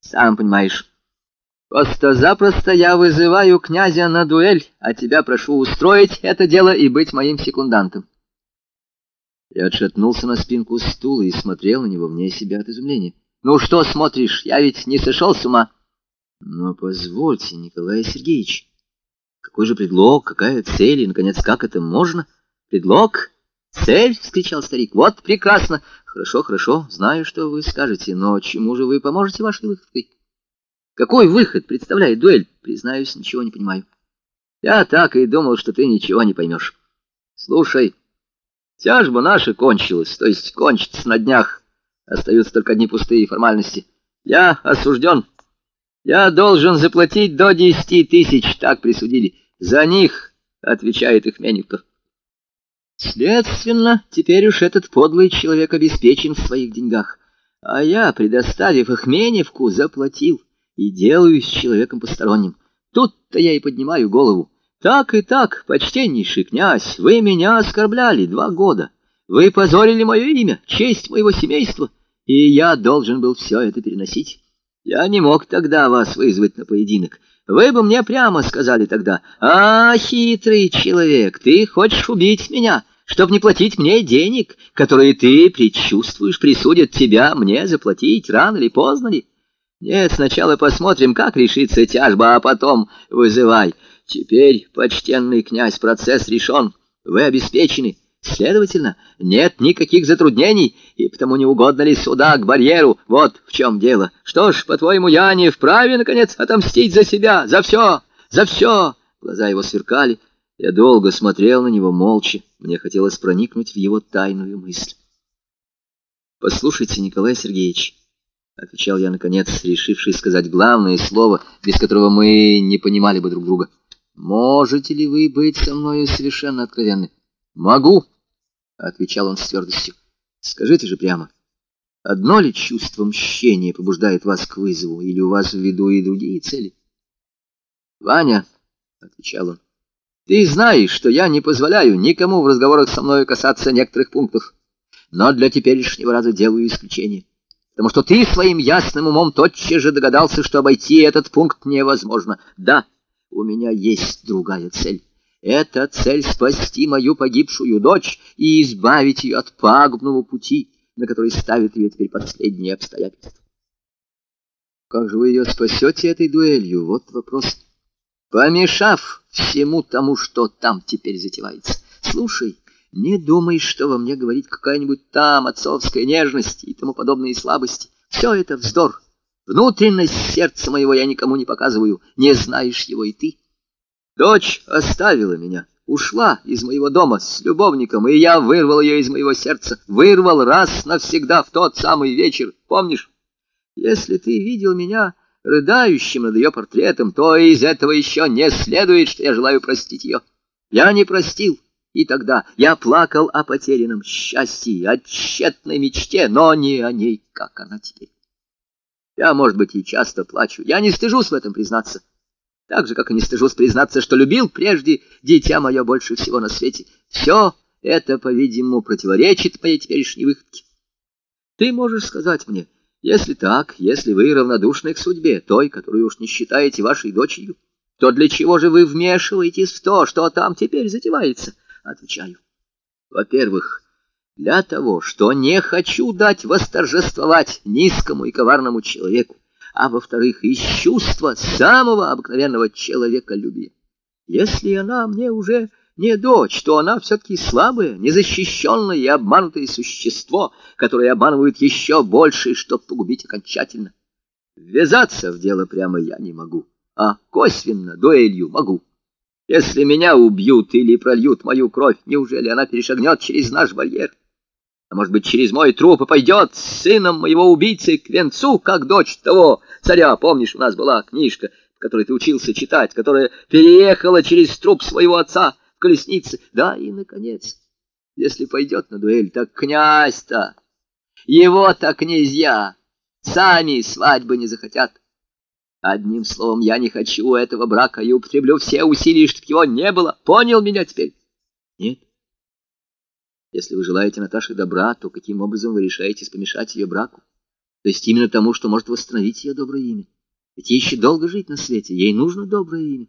Сам понимаешь. Просто-запросто я вызываю князя на дуэль, а тебя прошу устроить это дело и быть моим секундантом. Я отшатнулся на спинку стула и смотрел на него вне себя от изумления. «Ну что смотришь? Я ведь не сошел с ума!» «Но позвольте, Николай Сергеевич, какой же предлог, какая цель и, наконец, как это можно?» «Предлог? Цель?» — вскричал старик. «Вот прекрасно! Хорошо, хорошо, знаю, что вы скажете, но чему же вы поможете вашей выходкой?» «Какой выход представляет дуэль?» «Признаюсь, ничего не понимаю». «Я так и думал, что ты ничего не поймешь. Слушай...» Тяжба наша кончилась, то есть кончится на днях. Остаются только одни пустые формальности. Я осужден. Я должен заплатить до десяти тысяч, так присудили. За них, отвечает их Меневков. Следственно, теперь уж этот подлый человек обеспечен в своих деньгах. А я, предоставив их Меневку, заплатил и делаюсь человеком посторонним. Тут-то я и поднимаю голову. Так и так, почтеннейший князь, вы меня оскорбляли два года. Вы позорили мое имя, честь моего семейства, и я должен был все это переносить. Я не мог тогда вас вызвать на поединок. Вы бы мне прямо сказали тогда, «А, хитрый человек, ты хочешь убить меня, чтоб не платить мне денег, которые ты предчувствуешь присудят тебя мне заплатить, рано или поздно ли?» Нет, сначала посмотрим, как решится тяжба, а потом вызывай. Теперь, почтенный князь, процесс решен, вы обеспечены. Следовательно, нет никаких затруднений, и потому не угодно ли сюда, к барьеру. Вот в чем дело. Что ж, по-твоему, я не вправе, наконец, отомстить за себя, за все, за все. Глаза его сверкали. Я долго смотрел на него молча. Мне хотелось проникнуть в его тайную мысль. «Послушайте, Николай Сергеевич», — отвечал я, наконец, решивший сказать главное слово, без которого мы не понимали бы друг друга. Можете ли вы быть со мной совершенно откровенны? Могу, отвечал он с твердостью. Скажите же прямо, одно ли чувство мщения побуждает вас к вызову, или у вас в виду и другие цели? Ваня, отвечал он, ты знаешь, что я не позволяю никому в разговорах со мной касаться некоторых пунктов, но для теперешнего раза делаю исключение потому что ты своим ясным умом тотчас же догадался, что обойти этот пункт невозможно. Да, у меня есть другая цель. Это цель спасти мою погибшую дочь и избавить ее от пагубного пути, на который ставит ее теперь последние обстоятельства. Как же вы ее спасете этой дуэлью? Вот вопрос. Помешав всему тому, что там теперь затевается. Слушай, не думай, что во мне говорит какая-нибудь там отцовская нежность и тому подобные слабости. Все это вздор. Внутренность сердца моего я никому не показываю, не знаешь его и ты. Дочь оставила меня, ушла из моего дома с любовником, и я вырвал ее из моего сердца, вырвал раз навсегда в тот самый вечер, помнишь? Если ты видел меня рыдающим над ее портретом, то из этого еще не следует, что я желаю простить ее. Я не простил, и тогда я плакал о потерянном счастье, о тщетной мечте, но не о ней, как она теперь. Я, может быть, и часто плачу. Я не стыжусь в этом признаться. Так же, как и не стыжусь признаться, что любил прежде дитя мое больше всего на свете. Все это, по-видимому, противоречит моей теперешней выходке. Ты можешь сказать мне, если так, если вы равнодушны к судьбе, той, которую уж не считаете вашей дочерью, то для чего же вы вмешиваетесь в то, что там теперь затевается? Отвечаю. Во-первых, для того, что не хочу дать восторжествовать низкому и коварному человеку, а во-вторых, из чувства самого обыкновенного человеколюбия. Если она мне уже не дочь, то она все-таки слабое, незащищенное и обманутое существо, которое обманывает еще больше, чтобы погубить окончательно. Ввязаться в дело прямо я не могу, а косвенно, дуэлью могу. Если меня убьют или прольют мою кровь, неужели она перешагнет через наш барьер? а может быть, через мой труп и пойдет с сыном моего убийцы к венцу, как дочь того царя. Помнишь, у нас была книжка, в которой ты учился читать, которая переехала через труп своего отца в колеснице. Да, и, наконец, если пойдет на дуэль, так князь-то, его-то князья, сами свадьбы не захотят. Одним словом, я не хочу этого брака и употреблю все усилия, чтобы его не было. Понял меня теперь? Нет. Если вы желаете Наташе добра, то каким образом вы решаетесь помешать ее браку? то есть именно тому, что может восстановить ее доброе имя. Ведь ей еще долго жить на свете, ей нужно доброе имя.